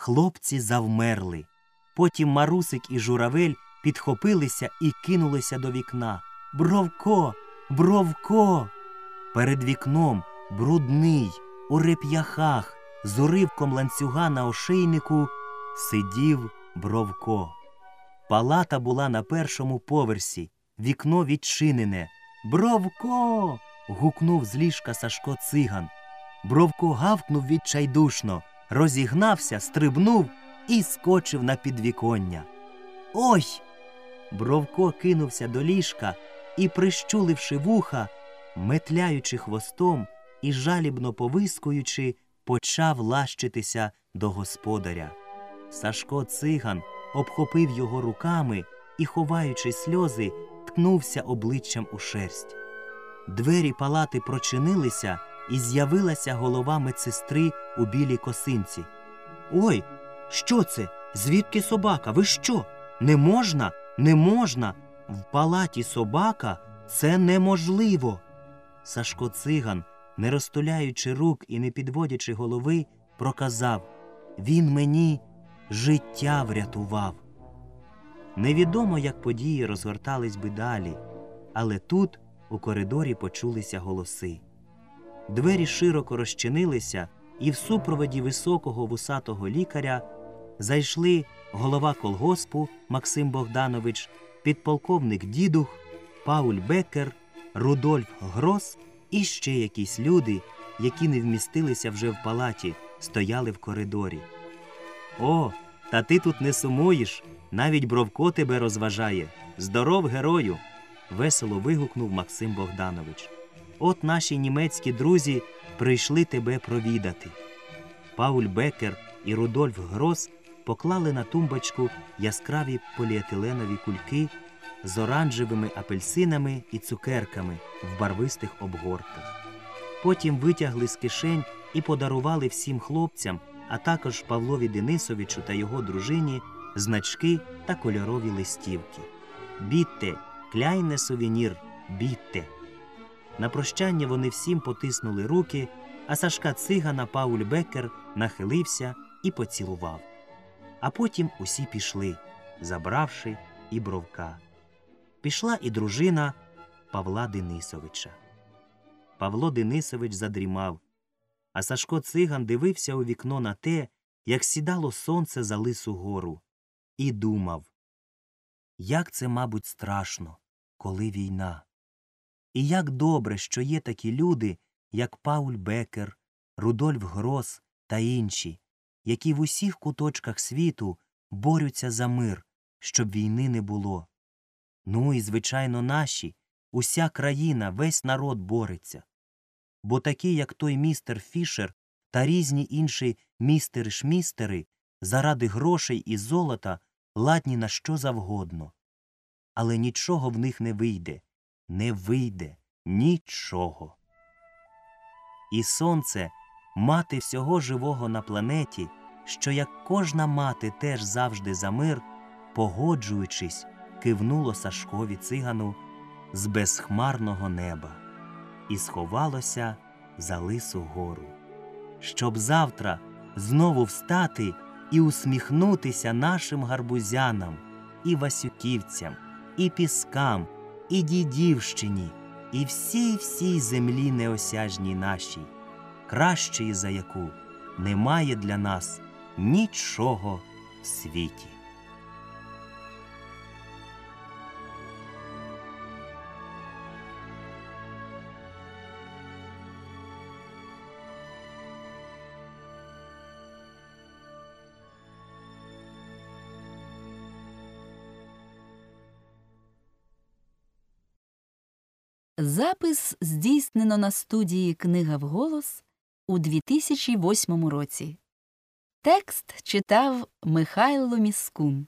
Хлопці завмерли. Потім Марусик і журавель підхопилися і кинулися до вікна. Бровко, бровко. Перед вікном брудний, у реп'яхах, з уривком ланцюга на ошейнику сидів Бровко. Палата була на першому поверсі, вікно відчинене. Бровко. гукнув з ліжка Сашко циган. Бровко гавкнув відчайдушно, розігнався, стрибнув і скочив на підвіконня. Ой! Бровко кинувся до ліжка і, прищуливши вуха, метляючи хвостом і жалібно повискуючи, почав лащитися до господаря. Сашко циган обхопив його руками і, ховаючи сльози, ткнувся обличчям у шерсть. Двері палати прочинилися, і з'явилася голова медсестри у білій косинці. Ой, що це? Звідки собака? Ви що? Не можна, не можна. В палаті собака це неможливо. Сашко циган, не розтуляючи рук і не підводячи голови, проказав Він мені життя врятував. Невідомо, як події розгортались би далі, але тут у коридорі почулися голоси. Двері широко розчинилися, і в супроводі високого вусатого лікаря зайшли голова колгоспу Максим Богданович, підполковник Дідух, Пауль Бекер, Рудольф Грос і ще якісь люди, які не вмістилися вже в палаті, стояли в коридорі. О, та ти тут не сумуєш, навіть Бровко тебе розважає. Здоров, герою! весело вигукнув Максим Богданович. От наші німецькі друзі прийшли тебе провідати. Пауль Бекер і Рудольф Грос поклали на тумбочку яскраві поліетиленові кульки з оранжевими апельсинами і цукерками в барвистих обгортках. Потім витягли з кишень і подарували всім хлопцям, а також Павлові Денисовичу та його дружині значки та кольорові листівки. Бітте, кляйне сувенір, бітте. На прощання вони всім потиснули руки, а Сашка цигана Пауль Бекер нахилився і поцілував. А потім усі пішли, забравши і бровка. Пішла і дружина Павла Денисовича. Павло Денисович задрімав, а Сашко циган дивився у вікно на те, як сідало сонце за лису гору, і думав, як це, мабуть, страшно, коли війна. І як добре, що є такі люди, як Пауль Бекер, Рудольф Грос та інші, які в усіх куточках світу борються за мир, щоб війни не було. Ну і, звичайно, наші, уся країна, весь народ бореться. Бо такі, як той містер Фішер та різні інші містери-шмістери, заради грошей і золота ладні на що завгодно. Але нічого в них не вийде, не вийде нічого. І сонце мати всього живого на планеті, що як кожна мати теж завжди за мир, погоджуючись, кивнуло Сашкові цигану з безхмарного неба і сховалося за лису гору, щоб завтра знову встати і усміхнутися нашим гарбузянам, і Васюківцям, і піскам, і дідівщині, і всій всій землі неосяжній нашій, кращої за яку немає для нас нічого в світі. Запис здійснено на студії Книга вголос у 2008 році. Текст читав Михайло Міскун.